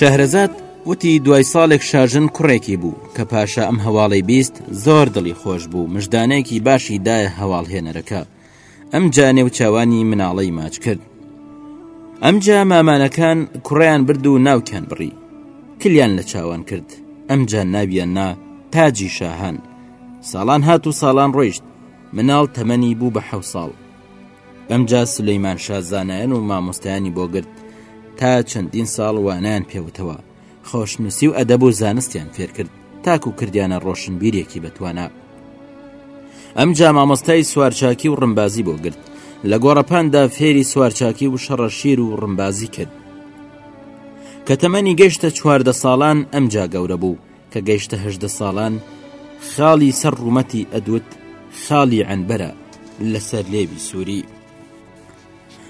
شەهرەزاد وتی دوای ساڵێک شارژن کوڕێکی بوو کە پاشا ئەم هەواڵی بیست زۆر دڵی خۆش بوو مژدانەیەکی باشی دایە هەواڵهێنەرەکە ئەمجا نێوچاوانی مناڵەی ماچ کرد ئەمجا مامانەکان کوڕیان برد و ناوکیان بڕی کلیان لە چاوان کرد ئەمجا ناویان نا تاجی شاهان ساڵان هات و ساڵان ڕۆیشت مناڵ تەمەنی بوو بە حەو ساڵ ئەمجا سلەیمان شازانایەن و مامۆستایانی بۆ گرت تا چەندین ساڵ وانیان پێوتەوە خۆشنووسی و ئەدەب و زانستیان فێرکرد تاکو کردیانە ڕۆشنبیرێکی بەتوانا ئەم جا مامۆستای سوارچاکی و ڕمبازی بۆ گرت لە گۆڕەپاندا فێری سوارچاکی و شەڕە شیر و ڕمبازی کرد کە تەمەنی گەشتە چواردە ساڵان ئەم جا گەورە بوو کە گەیشتە هەشدە ساڵان خاڵی سەر ڕوومەتی ئەدوت خاڵی ئەنبەرە لەسەر لێوی سووری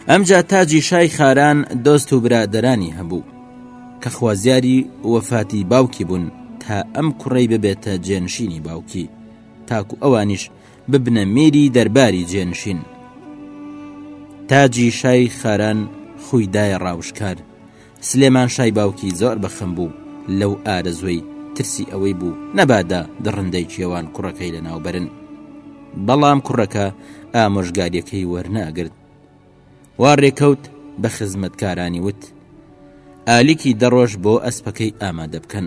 ئەمجا تاجی شای خاران دۆست و برادەرانی هەبوو کە خوازیاری وەفاتی باوکی بوون تا ئەم کوڕەی ببێتە جێنشینی باوکی تاکو ئەوانیش ببنە میری دەرباری جێنشین تاجی شای خاران خویدایە ڕاوشکار سلێمان شای باوکی زۆر بە خەم بوو لەو ئارەزوەی، ترسی ئەوەی بوو نەبادا دڕندەی کێوان کوڕەکەی لەناو بەرن. بەڵام کوڕەکە ئامۆژگاریەکەی وەرنەگرت. وا ڕێکەوت بە خزمەتکارانی وت، ئالیکی دەڕۆژ بۆ ئەسپەکەی ئامادە بکەن.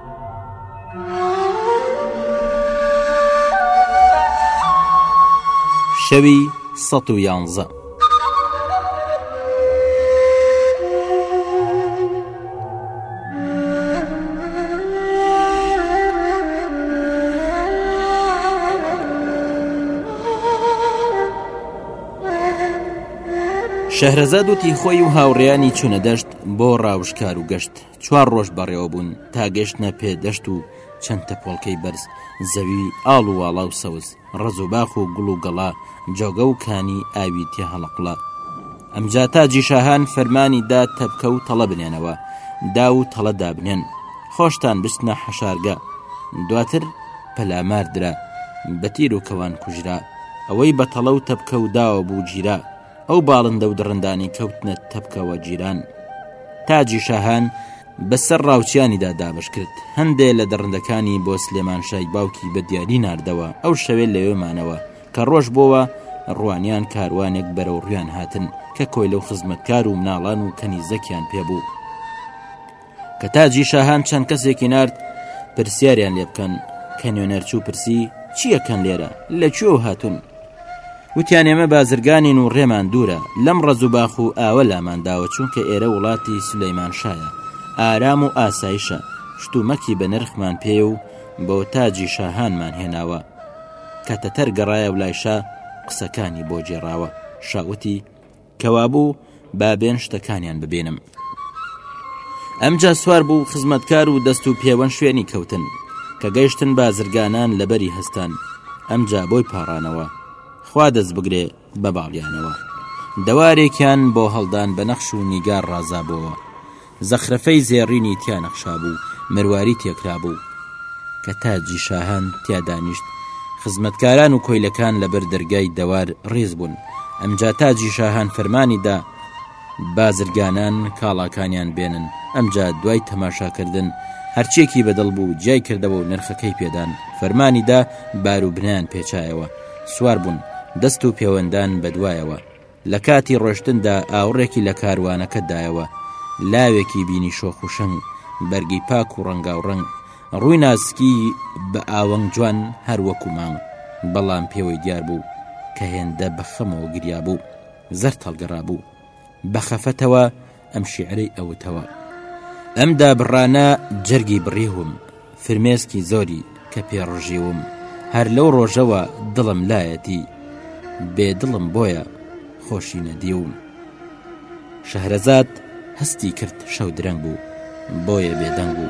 شەوی سەد و یانزە. شەهرەزاد وتی خۆی و هاوڕێیانی چوونە دەشت بۆ ڕاوشکار و گەشت چوار ڕۆژ بەڕێوە بوون تا گەشتنە پێ دەشت و چەند تەپۆڵکەی بەرز، زەوی ئاڵ و واڵا و سەوز، ڕەز و باخ و گوڵ و گەڵا، جۆگە و کانی ئاوی تێ هەڵەقوڵا. ئەمجا تاجی شاهان فەرمانی دا تەپکە و تەڵە بنێنەوە، داو و تەڵە دابنێن، خۆشتان بچنە حەشارگە. دواتر پەلامار درا، بە تیر و کەوان کوژرا. ئەوەی بە تەڵە و تەپکە و داوە بوو گیرا. ئەو باڵندە و دڕندانەی کەوتنە تەپکەوە جیران تاجی شاهان بەسەر ڕاوچیانیدا دابش کرد هەندێ لە دڕندەکانی بۆ سلێمان شای باوکی بە دیاری نردەوە ئەو شەوێ لەوێمانەوە کە ڕۆژ بۆوە ڕوانیان کاروانێک بەرەو ڕویان هاتن کە کۆی لەو خزمەتکار و مناڵان و کەنیزەکیان پێبوو کە تاجی شاهان چەند کەسێکی نارد پرسیاریان لێ بکەن کە نوێنەر چوو پرسی چییەکەن لێرە لە کوێ و هاتون وتیان ئێمە بازرگانین و ڕێمان دوورە لەم ڕەز و باخ و ئاوە لامان داوە چونکە ئێرە وڵاتی سلەیمان شایە ئارام و ئاسایشە شتومەکی بە نرخمان پێ و بۆ تاجی شاهانمان هێناوە کە تەتەر گەڕایە و لای شا قسەکانی بۆ گێڕاوە شاوتی کەوابوو با بێن شتەکانیان ببینم ئەمجا سوار بوو خزمەتکار و دەست و پێوەن شوێنی کەوتن کە گەیشتن بازرگانان لەبەری هەستان ئەمجا بۆی پاڕانەوە خوا دەست بگرێ بە باڵیانەوە دەوارێکیان بۆ هەڵدان بە نەخش و نیگار ڕازابەوە زەخرەفەی زێڕینی تیا نەخشابوو، مەرواری تێکرابوو، کە تاجی شاهان تیا دانیشت، خزمەتکاران و کۆیلەکان لە بەر دەرگای دەوار ڕێز بوون، ئەمجا تاجی شاهان فەرمانی دا بازرگانان کاڵاکانیان بێنن، ئەمجا دوای تەماشا کردن هەرچیەکی بە دڵ بوو جیای کردەوە و نرخەکەی پێدان، فەرمانی دا بار و بنیان پێچایەوە، سوار بوون، دەست و پێوەندان بە دوایەوە. لە کاتی ڕۆشتندا ئاوڕێکی لە کاروانەکە دایەوە، لاوێکی بینی شۆخ و شەنگ، بەرگی پاک و ڕەنگاو ڕەنگ، ڕووی ناسکی بە ئاوەنگ جوان هەر وەکو مانگ، بەڵام پێوەی دیار بوو کە هێندە بە خەمەوە گریا بوو، زەرد هەڵگەڕابوو. بە خەفەتەوە. ئەم شیعرەی ئەوتەوە، ئەم دابڕانە جەرگی بڕیوم، فرمێسکی زۆری کە پێ ڕژیوم، هەر لەو ڕۆژەوە دڵم لایەتی، بێ دڵم بۆیە خۆشی نەدیوم. شەهرەزاد هەستی کرد شەو درەنگ بوو. بۆیە بێدەنگ بوو.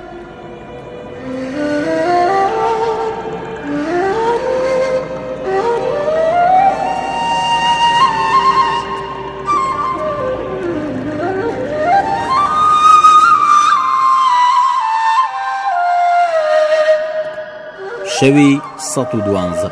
شەوی سەد و دوانزە.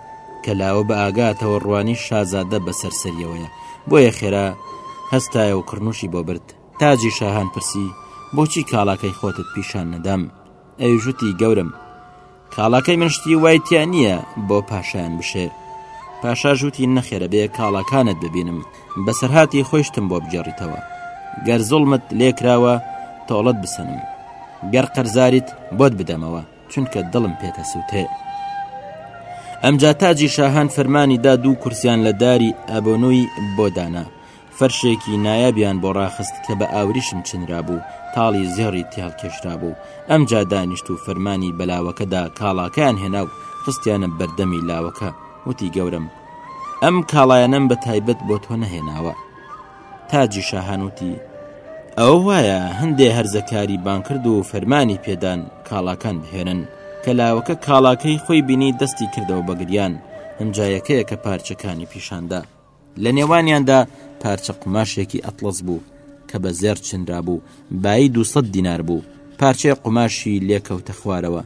کە لاوە بە ئاگاتەوە ڕوانی شازادە بە سەر سەریەوەیە بۆیە خێرا هەستایە و کڕنوشی بۆ برد تاجی شاهان پرسی بۆچی کاڵاکەی خۆتت پیشان نەدام ئەویژوتی گەورم کاڵاکەی من شتی وای تیا نییە بۆ پاشایان بشێ پاشا ژووتی نەخێرە بێ کاڵاکانت ببینم بەسەرهاتی خۆشتم بۆ بگەڕیتەوە گەر زوڵمت لێکراوە تۆڵت بسەنم گەر قەرزاریت بۆت بدەمەوە چونکە دڵم پێتەسووتێ ئەمجا تاجی شاهان فەرمانی دا دوو کورسیان لە داری ئەبۆنوی بۆ دانا فەرشێکی نایابیان بۆ ڕاخست کە بە ئاوریشم چنرا بوو تاڵی زێڕی تیاڵ کێشرا بوو ئەم جا دانیشت و فەرمانی بەلاوەکەدا کاڵاکەیان هێنا و خستیانە بەردەمی لاوەکە وتی گەورم ئەم کاڵایەنەم بە تایبەت بۆ تۆ نەهێناوە تاجی شاهان وتی ئەوە وایە هەندێ هەرزەکاری بانکرد و فەرمانی پێدان کاڵاکان بهێنن کە لاوەکە کاڵاکەی خۆی بینی دەستی کردەوە بەگریان هەمجایەکەیە کە پارچەکانی پیشاندا لە نێوانیاندا پارچە قوماشێکی ئەتڵەس بوو کە بە زێر چنرا بوو بایی دو دینار بوو پارچەی قوماشی لێکەوتە خوارەوە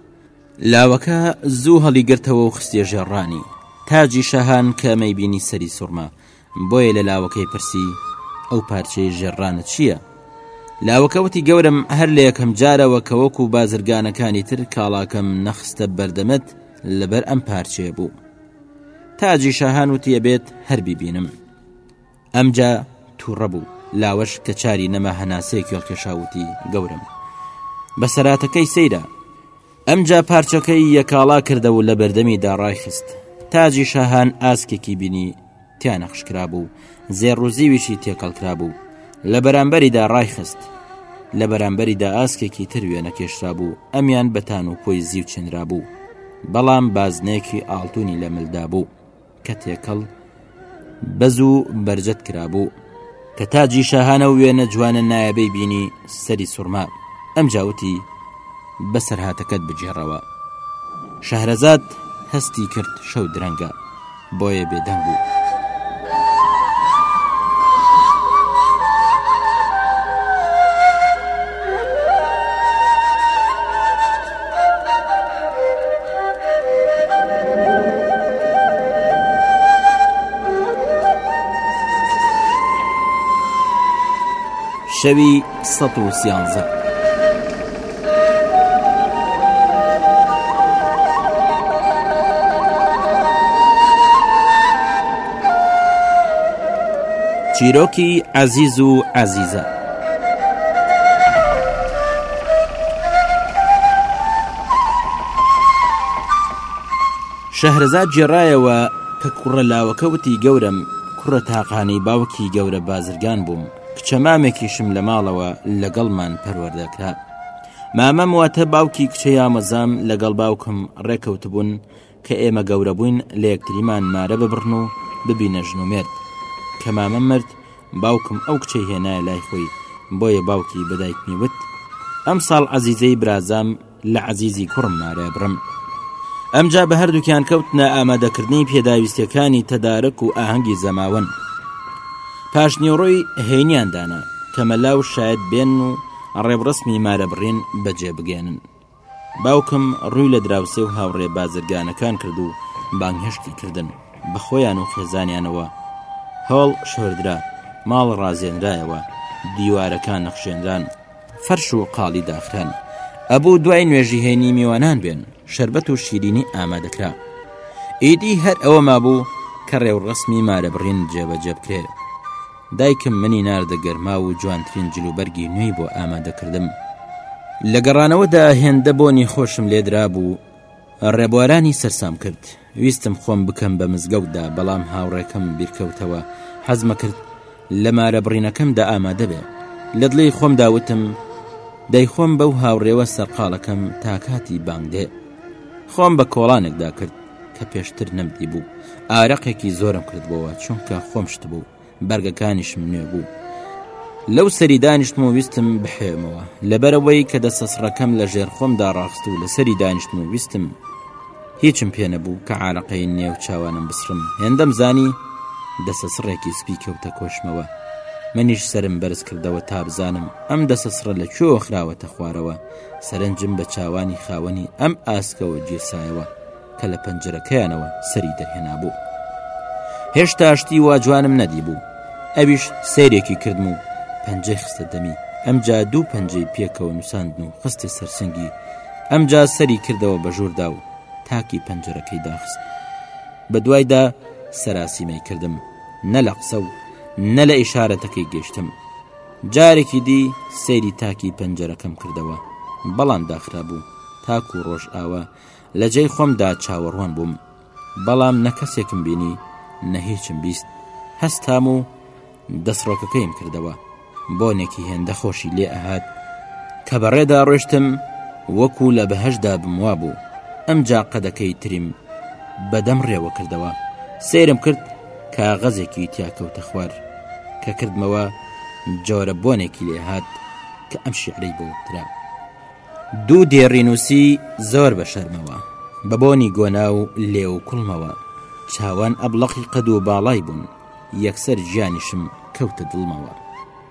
لاوەکە زوو هەڵیگرتەوە و خستێژێڕانی تاجی شەهان کە مەیبینی سەری سوڕما بۆیە لە لاوەکەی پرسی، ئەو پارچەی ژێر ڕانت چییە؟ لاوەکە وتی، گەورەم هەر لە یەکەم جارەوە کە وەکوو بازرگانەکانی تر کاڵاکەم نەخستە بەردەمت لەبەر ئەم پارچەیە بوو. تاجی شاهان وتی، ئەبێت هەر بیبینم. ئەمجا تووڕە بوو. لاوەش کە چاری نەما هەناسەیەکی هەڵکێشا و وتی، گەورەم! بەسەراتەکەی سەیرە! ئەمجا پارچەکەی یەکاڵا کردە و لە بەردەمی دا ڕایخست تاجی شاهان ئاسکێکی بینی تیا نەخش کرابوو زێڕوزیویشی تێکەڵ کرابوو لە بەرامبەریدا ڕایخست لە بەرامبەریدا ئاسکێکی تر وێنە کێشرا بوو ئەمیان بەتان و کۆی زیو چێنرا بوو بەڵام بازنێکی ئاڵتونی لە ملدا بوو کە تێکەڵ بەز و بەرجەت کرابوو کە تاجی شاهانە و وێنە جوانە نایەبەی بینی سەری سوورما ئەم جاوتی بەسەر هاتەکەت بگێڕەوە شەهرەزاد هەستی کرد شەو درەنگە بۆیە بێدەنگ بوو. چیرۆکی عەزیز و عەزیزە شەهرەزاد گێڕایەوە کە کوڕە لاوەکە وتی گەورەم کوڕە تاقانەی باوکی گەورە بازرگان بووم کچە مامێکیشم لە ماڵەوە لەگەڵمان پەروەردەکرا مامەم واتە باوکی کچە یامەزام لەگەڵ باوکم ڕێکەوتبوون کە ئێمە گەورە بووین لە یەکتریمان مارە ببڕن و ببینە ژن و مێرد. کە مامم مرد، باوکم ئەو کچەی هێنایە لای خۆی، بۆیە باوکی بە دایکمی وت، ئەمساڵ عەزیزەی برازام لە عەزیزی کوڕم مارە ئەبڕم. ئەمجا بە هەردووکیان کەوتنە ئامادەکردنی پێداویستییەکانی تەدارەک و ئاهەنگی زەماوەند. پاشنیوەڕۆی هەینیان دانا، کە مەلا و شایەت بێن و ڕێوڕەسمی مارەبڕین بەجێ بگەیەنن. باوکم ڕووی لە دراوسێ و هاوڕێ بازرگانەکان کرد و بانگهێشتی کردن بە خۆیان و خێزانیانەوە هەڵ شۆردرا ماڵ ڕازێنرایەوە دیوارەکان نەخشێنران فەرش و قاڵی داخران ئەبوو دوای نوێژی هێنی میوانان بێن شربەت و شیرینی ئامادەکرا ئیدی هەر ئەوە مابوو کە ڕێوڕسمی مارە بڕین جێبەجێ بکرێت دایکم منی ناردە گەرماو و جوانترین جلوبەرگی نوێی بۆ ئامادە کردم. لە گەڕانەوەدا هێندە بۆنی خۆشم لێدرابوو، ڕێبوارانی سەرسام کرد. ویستم خۆم بکەم بە مزگەوتدا، بەڵام هاوڕێکەم بیرکەوتەوە، حەزمەکرد لە مارە بڕینەکەمدا ئامادە بێ. لە دڵی خۆمدا وتم، دەیخۆم بەو هاوڕێوە سەرقاڵەکەم تا کاتی بانگ دێ. خۆم بە کۆڵانێکدا کرد. کە پێشتر نەمدی بوو ئارەقێکی زۆرم کردبەوە چونکە خۆم شت بوو بەرگەکانیشم نوێ بوو لەو سەری دانیشتم و ویستم بحێمەوە لەبەرەوەی کە دەسەسڕەکەم لە ژێر خۆمدا ڕاخست و لەسەری دانیشتم و ویستم هیچم پێ نەبوو کە عراقەی نێو چاوانم بسرم هێندەم زانی دەسە سڕێکی سپی کەوتە کۆشمەوە منیش سرم بەرز کردەوە تا بزانم ئەم دەسە سڕە لە کوێوە خراوەتە خوارەوە سەرنجم بە چاوانی خاوەنی ئەم ئاسکەوە گیرسایەوە کە لە پەنجەرەکەیانەوە سەری دەرهێنا بوو هێشتا شتی وا جوانم نەدی بوو ئەویش سیرێکی کردم و پەنجەی خستە دەمی ئەمجا دوو پەنجەی پێکەوە نووساندن و خستە سەرسنگی ئەمجا سەری کردەوە بە ژووردا و تاکی پەنجەرەکەی داخست بە دوایدا سەراسیمەی کردم نە لە قسە و نە لە ئیشارەتەکەی گەشتم جارێکی دی سەیری تاکی پەنجەرەکەم کردەوە بەڵام داخرابوو تاکو ڕۆژ ئاوە لە جێی خۆمدا چاوەڕوان بووم بەڵام نە کەسێکم بینی نە هیچم بیست هەستام و دەستڕۆکەکەیم کردەوە بۆنێکی هێندە خۆشی لێ ئەهات کە بەڕێدا ڕۆشتم وەکو لە بەهشدا بموا بوو ئەم جا قەدەکەی تریم بەدەم ڕێوە کردەوە سێرم کرد کاغەزێکی تیا کەوتە خوار کە کردمەوە جۆرە بۆنێکی لێهات کە ئەم شعرەی بۆ وترا دوو دێڕی نووسی زۆر بە شەرمەوە بە بۆنی گۆنا و لێ و کوڵمەوە چاوان ئەبلەقی قەد و باڵای بوون یەکسەر گیانیشم کەوتە دڵمەوە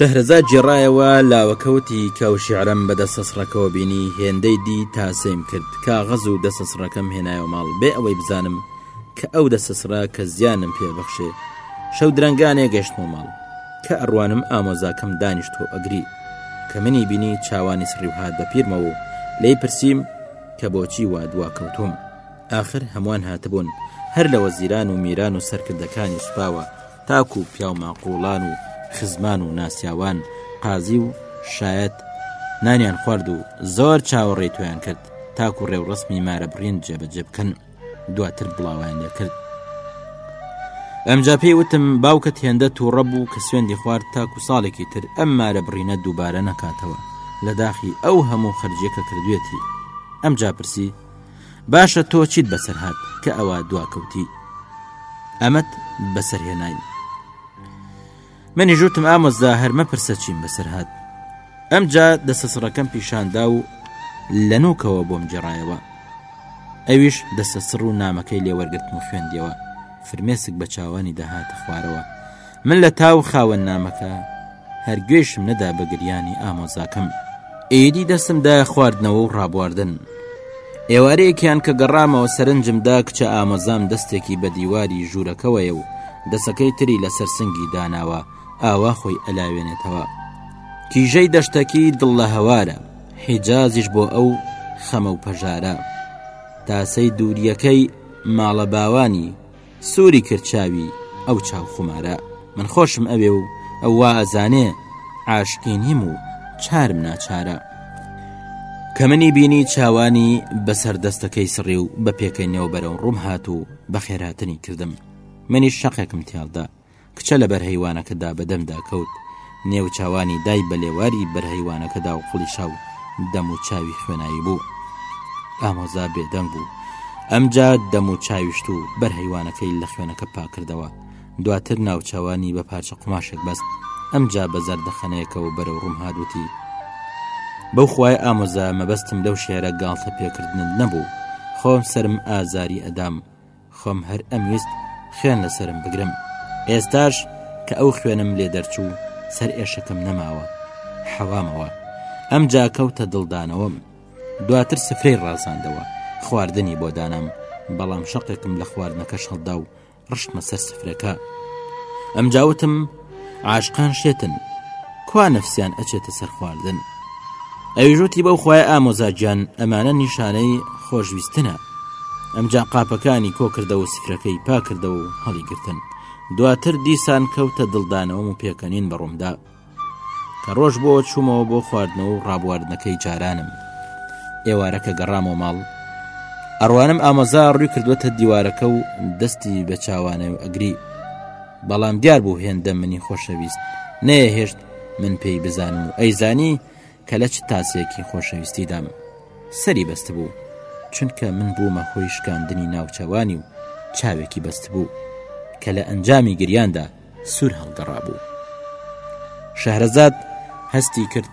شەهرەزاد جێڕایەوە لاوەکەوتی کە و شعرم بە دەستە سڕەکەەوە بینی هێندەی دی تا سێم کرد کاغەز و دەستە سڕەکەم هێنایەوە ماڵ بێ ئەوەی بزانم کە ئەو دەستە سڕە کە زیانم پێبەخشێ شەو درەنگانێ گەشتمە ماڵ کە ئەڕوانم ئامۆزاکەم دانیشتووە و ئەگری، کە منی بینی چاوانی سڕی و هات بە پیرمەوە و لێی پرسیم کە بۆچی وا دواکەوتووم؟ ئاخر هەمووان هاتبوون، هەر لە وەزیران و میران و سەرکردەکانی سوپاوە تاکوو پیاوماقووڵان و خزمان و ناسیاوان، قازی و شایەت نانیان خوارد و زۆر چاوەڕێی تۆیان کرد تاکوو ڕێوڕەسمی مارەبڕین جێبەجێ بکەن. دواتر بڵاویان لێکرد ئەمجا پێی وتم باوکت هێندە تووڕە بوو کە سوێندی خوارد تاکو ساڵێکی تر ئەم مارە بڕینە دووبارە نەکاتەوە لە داخی ئەو هەموو خەرجیەکە کردوێتی ئەم جاپرسی باشە تۆ چیت بەسەر هاات کە ئەوە دواکەوتی ئەمەت بەسەرهێناین منیش وتم ئامۆزا هەر مەپرسە چیم بەسەر هات ئەمجا دەسەسڕەکەم پیشاندا و لە نوکەوە بۆم جێڕایەوە ئەویش دەسە سڕ و نامەکەی لێوەرگرتم و خوێندیەوە فرمێسک بە چاوانی دەهاتە خوارەوە من لە تاو خاوەن نامەکە هەرگوێشم نەدا بەگریانی ئامۆزاکەم ئێدی دەستم دا خواردنەوە و ڕابواردن ئێوارەیەکیان کە گەڕامەوە سەرنجم دا کچە ئامۆزام دەستێکی بە دیواری ژوورەکەوەیە و دەسەکەی تری لەسەر سنگی داناوە ئاوا خۆی ئەلاوێنێتەوە کیژەی دەشتەکی دڵ لە هەوارە حیجازیش بۆ ئەو خەمە و پەژارە تاسەی دووریەکەی ماڵە باوانی سوری کرد چاوی ئەو چاو خومارە. من خۆشم ئەوێ و ئەو وا ئەزانێ عاشقی نیم و چارم ناچارە. کە منی بینی چاوانی بە سەر دەستەکەی سڕی و بە پێکەنینەوە بەرەو ڕووم هات و بەخێرهاتنی کردم. منیش شەقێکم تێاڵدا. کچە لە بەرهەیوانەکەدا بەدەمدا کەوت، نێو چاوانی دای بە لێواری بەرهەیوانەکەدا و قڵیشا و دەم و چاوی خوێنایی بوو. ئامۆزا بێدەنگ بوو. ئەمجا دەم و چاویشت و بەرهەیوانەکەی لە خوێنەکە پاکردەوە. دواتر ناوچاوانی بە پارچە قوماشێک بەست، ئەمجا بە زەردەخەنەیەکەوە بەرەو ڕووم هات وتی، بەو خوای ئامۆزا مەبەستم لەو شێرە گاڵتە پێکردنت نەبوو، خۆم سەرم ئازاری ئەدام، خۆم هەر ئەمویست خوێن لەسەرم بگرم ئێستاش کە ئەو خوێنم لێ دەرچوو سەر ئێشەکەم نەماوە حەوامەوە ئەم جاکەوتە دڵدانەوەم دواتر سفرەی ڕازاندەوە خواردنی بۆ دانام بەڵام شەقێکم لە خواردنەکەش هەڵدا و ڕشتمە سەر سفرەکە ئەم جاوتم عاشقان شێتن کوا نەفسیان ئەچێتە سەر خواردن ئەویش وتی بەو خوای ئامۆزا گیان ئەمانە نیشانەی خۆشویستنە ئەمجا قاپەکانی کۆکردەوە سفرەکەی پاکردەوە و هەڵیگرتن دواتر دیسان کەوتە دڵدانەوەم و پێکەنین بەڕوومدا کە ڕۆژ بۆ چوومەوە بۆ خواردنەوە و ڕابواردنەکەی جارانم ئێوارەکە گەڕامەوە ماڵ ئەڕوانم ئامۆزا ڕووی کردوەتە دیوارەکە و دەستی بە چاوانەوە ئەگری بەڵام دیار بوو هێندە منی خۆشەویست نەیەهێشت من پێی بزانم و ئەیزانی کە لە چ تاسێکی خۆشەویستیدام سەری بەست بوو چونکە من بوومە خۆی شکاندنی ناوچەوانی و چاوێکی بەست بوو کە لە ئەنجامی گریاندا سوور هەڵگەڕابوو شەهرەزاد هەستی کرد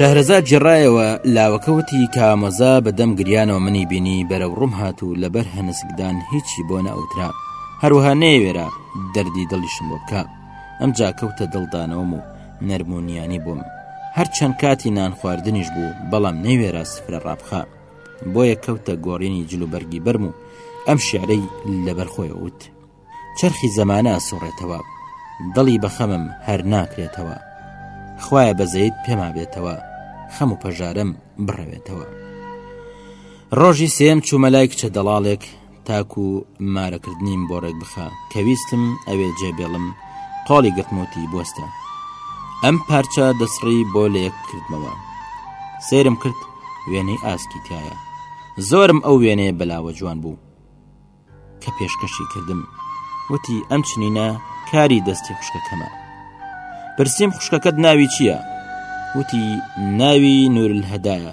شەهرەزاد جێڕایەوە لاوەکە وتی کامەزا بە دەم گریانەوە منی بینی بەرە ڕوم هات و لەبەر هەنسکدان هیچی بۆ نەوترا هەروها نەیەوێرا دەردی دڵیشم بۆ بکە ئەم جاکەوتە دڵدانەوەم و نەرمونیانی بووم هەرچەند کاتی نان خواردنیش بوو بەڵام نەیوێرا سفرە ڕابخە بۆیە کەوتە گۆڕینی جل و بەرگی بەرم و ئەم شعرەی لەبەر خۆی وت چرخی زەمانە سوڕێتەوە دڵی بەخەمم هەر ناکرێتەوە خوایە بەزەیت پێما بێتەوە خەم و پەژارم بڕەوێتەوە ڕۆژی سێم چوومەلای کچە دەڵاڵێک تاکو مارە کردنیم بۆ ڕێک بخە کە ویستم ئەوێ جێ بێڵم قۆڵی گرتموتی بوەستە ئەم پارچە دەسڕی بۆ لە یەک کردمەوە سێرم کرد وێنەی ئاسکی تایە زۆرم ئەو وێنەیە بەلاوە جوان بوو کە پێشکەشی کردم وتی ئەم چنینە کاری دەستی خوشکەکەمە پرسیم خوشکەکەت ناوی چییە؟ وتی ناوی نورل هەدایە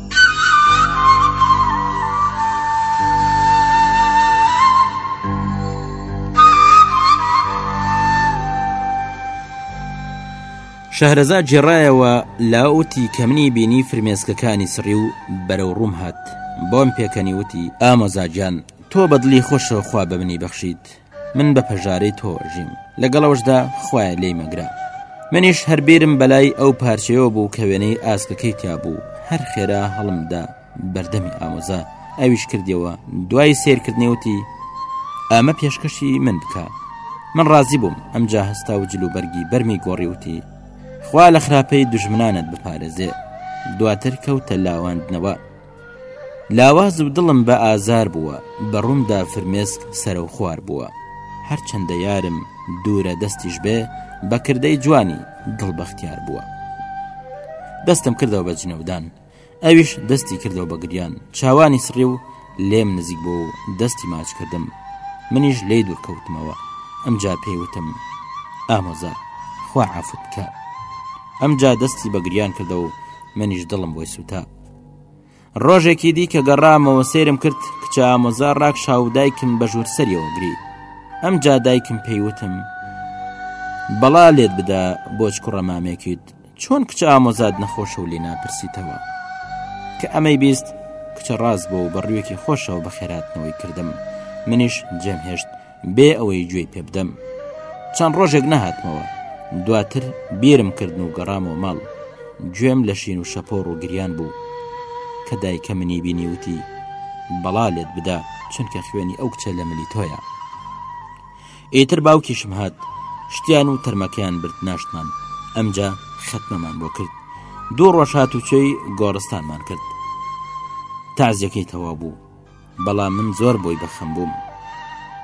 شەهرەزا جێڕایەوە لا وتی کە منی بینی فرمێسکەکانی سڕی و بەرەو ڕووم هات بۆم پێکەنی وتی ئامۆزاجان تۆ بەدلی خۆشەوە خوا بە منی بەخشیت من بە پەژارەی تۆ ژیم لەگەڵەوەشدا خویە لێی مەگرە منیش هەر بیرم بەلای ئەو پارچەوە بوو کە وێنەی ئاسکەکەی تیا بوو هەر خێرا هەڵمدا بەردەمی ئامۆزا ئەویش کردیەوە دوای سیرکردنی وتی ئەمە پێشکەشی من بکە من ڕازی بووم ئەمجا هەستا و جلو بەرگی بەرمی گۆڕی وتی خوا لە خراپەی دژمنانت بپارێزێ دواتر کەوتە لاواندنەوە لاواز و دڵم بە ئازار بووە بە ڕوومدا فرمێسک سەرە و خوار بووە هەرچەندە یارم دوورە دەستیش بێ بە کردەی جوانی دڵ بەختیار بووە دەستم کردەوە بە جنەودان ئەویش دەستی کردەوە بە گریان چاوانی سڕی و لێم نزیک بۆ و دەستی ماچ کردم منیش لی دوور کەوتمەوە ئەمجا پێیوتم ئامۆزا خوا عفت بکە ئەمجا دەستی بە گریان کردەوە و منیش دڵم بۆی سووتا ڕۆژێکی دی کە گەڕامەوە سێرم کرد کچە ئامۆزا ڕاکش هاودایکم بە ژوور سەریەوە گری ئەم جا دایکم پێیوتم بەڵا لێت بدا بۆچ کوڕە مامێکیت چۆن کچە ئامۆزاد نەخۆشە و لێ ناپرسیتەوە کە ئەمەی بیست کچە ڕاست بۆ و بەڕوویەکی خۆشەوە بە خێراتنەوەی کردم منیش جێم هێشت بێ ئەوەی گوێی پێ بدەم چەند ڕۆژێک نەهاتمەوە دواتر بیرم کردن و گەڕامەوە ماڵ گوێم لە شین و شەپۆڕ و گریان بوو کە دایکە منی بینی وتی بەڵا لێت بدا چونکە خوێنی ئەو کچە لە ملی تۆیە ئیتر باوکیشم هات شتیان و تەرمەکەیان برد ناشتمان ئەمجا خەتمەمان بۆ کرد دوو ڕۆژ هاتوچۆی گۆڕستانمان کرد تازیەکەی تەوا بوو بەڵام من زۆر بۆی بەخەم بووم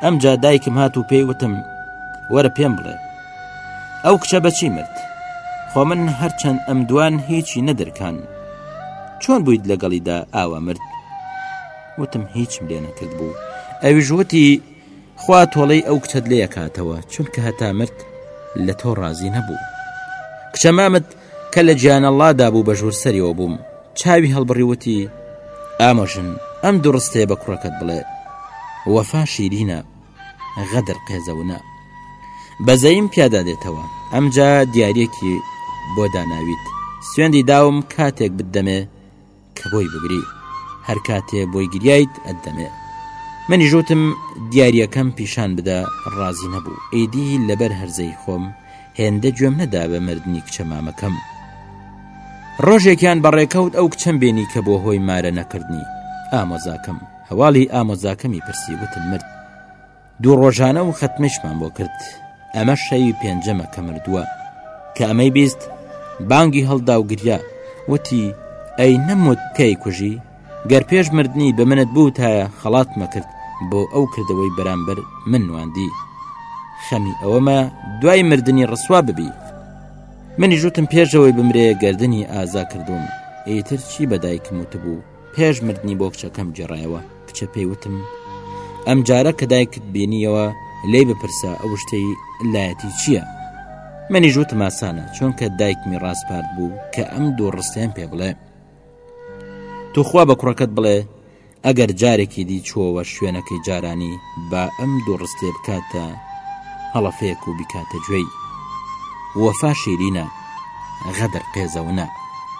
ئەمجا دایکم هات و پێی وتم وەرە پێم بڵێ ئەو کچە بەچی مرد خۆ من هەرچەند ئەم دوان هیچی نەدرکان چۆن بوویت لەگەڵیدا ئاوا مرد وتم هیچم لێ نەکرد بوو ئەوی ژووتی خوا تۆڵەی ئەو کچەت لێکاتەوە چونکە هەتا مرد لە تۆ ڕازی نەبوو کچە مامت کە لە گیانەڵڵا دا بوو بە ژوور سەریەوە بووم چاوی هەڵبڕی وتی، ئامۆژن ئەم دوڕستەیە بە کوڕەکەت بڵێ وەفا شیرینە غەدر قێزەونە. بەزەییم پیادا دێتەوە ئەمجا دیاریەکی بۆ داناویت سوێندی داوم کاتێک بتدەمێ کە بۆی بگری هەر کاتێ بۆی گریایت ئەتدەمێ منیش وتم دیاریەکەم پیشان بدە ڕازی نەبوو ئیدی لەبەر هەرزەی خۆم هێندە گوێم نەدا بە مردنی کچە مامەکەم ڕۆژێکیان بەڕێکەوت ئەو کچەم بینی کە بۆ هۆی مارە نەکردنی ئامۆزاکەم هەواڵی ئامۆزاکەمی پرسی وتم مرد دوو ڕۆژانە و خەتمەشمان بۆ کرد ئەمە شەوی پێنجەمە کە مردووە کە ئەمەی بیست بانگی هەڵدا و گریا وتی ئەی نەموت تێی کوژی گەر پێش مردنی بە منت بوتایە خەڵات مەکرد بۆ ئەو کردەوەی بەرامبەر من نواندی خەمی ئەوەمە دوای مردنی ڕسوا ببی منی ژوتم پێشەوەی بمرێ گردنی ئازا کردوم ئیتر چی بەدایکم وتبوو پێش مردنی بۆ کچەکەم گێڕایەوە کچە پێی وتم ئەم جارە کە دایکت بینیەوە لی بپرسە ئەو شتەی لایەتی چییە؟ منیش وتم ئاسانە چۆنکە دایکمی ڕاستپارد بوو کە ئەم دوو ڕستیان پێ بڵێ توخوا بە کوڕەکەت بڵێ ئەگەر جارێکی دی چووەوە شوێنەکەی جارانی با ئەم دوو ڕستێ بکاتە هەڵەفەیەک و بیکاتە گوێی وەفا شیرینە غەدر قێزەونە.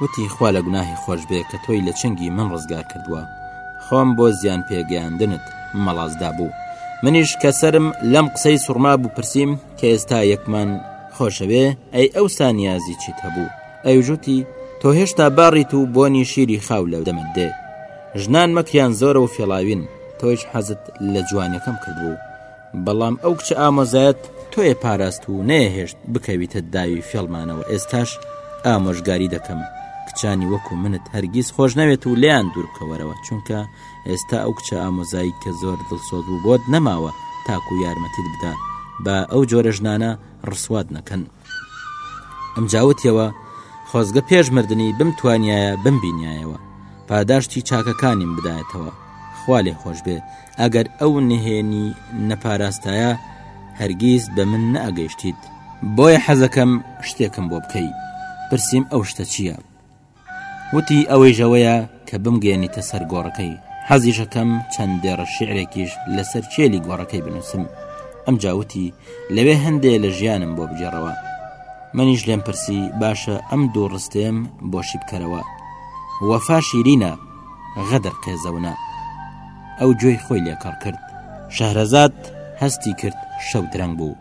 وتی خوا لە گوناهی خۆش بێ کە تۆی لە چنگی من ڕزگار کردووە خۆم بۆ زیان پێگەیاندنت مەڵاسدا بوو منیش کە سرم لەم قسەی سوڕما بوو پرسییم کە ئێستا یەکمان خۆشەوێ ئەی ئەو سانیازی چیت هەبوو ئەوژوتی تۆ هێشتا باڕیت و بۆنی شیری خاو لە دەمت دێ ژنان مەکریان زۆرە و فێڵاوین تۆیش حەزت لە جوانیەکەم کردبوو بەڵام ئەو کچە ئامۆزایەت تۆیە پاراست و نەیەهێشت بکەویتە داوی فێڵمانەوە ئێستاش ئامۆژگاری دەکەم کچانی وەکو منت هەرگیز خۆش نەوێت و لێیان دوورکەوەرەوە چونکە ئێستا ئەو کچە ئامۆزایی کە زۆر دڵسۆز بوو بۆت نەماوە تاکو یارمەتیت بدا با ئەو جۆرە ژنانە ڕسوات نەکەن. ئەمجا وتیەوە خۆزگە پێش مردنی بم توانایە بم بینایەوە پاداشتی چاکەکانیم بدایەتەوە خوا لێ خۆش بێ ئەگەر ئەو نهێنی نەپاراستایە هەرگیز بە من نەگەیشتیت بۆیە حەزەکەم شتێکم بۆ بکەی پرسییم ئەو شتە چییە؟ وتی، ئەوەیش ئەوەیە کە بمگەیەنیتە سەر گۆڕەکەی، حەزیش ئەکەم چەند دێڕە شیعرێکیش لەسەر چێلی گۆڕەکەی بنووسم. ئەمجا وتی، لەوێ هەندێ لە ژیانم بۆ بگێڕەوە. منیش لێم پرسی، باشە ئەم دوو ڕستەیەم بۆ شی بکەرەوە، وەفا شیرینە، غەدر قێزەونە. ئەو گوێی خۆی لێ کەڕ کرد. شەهرەزاد هەستی کرد شەو درەنگ بوو.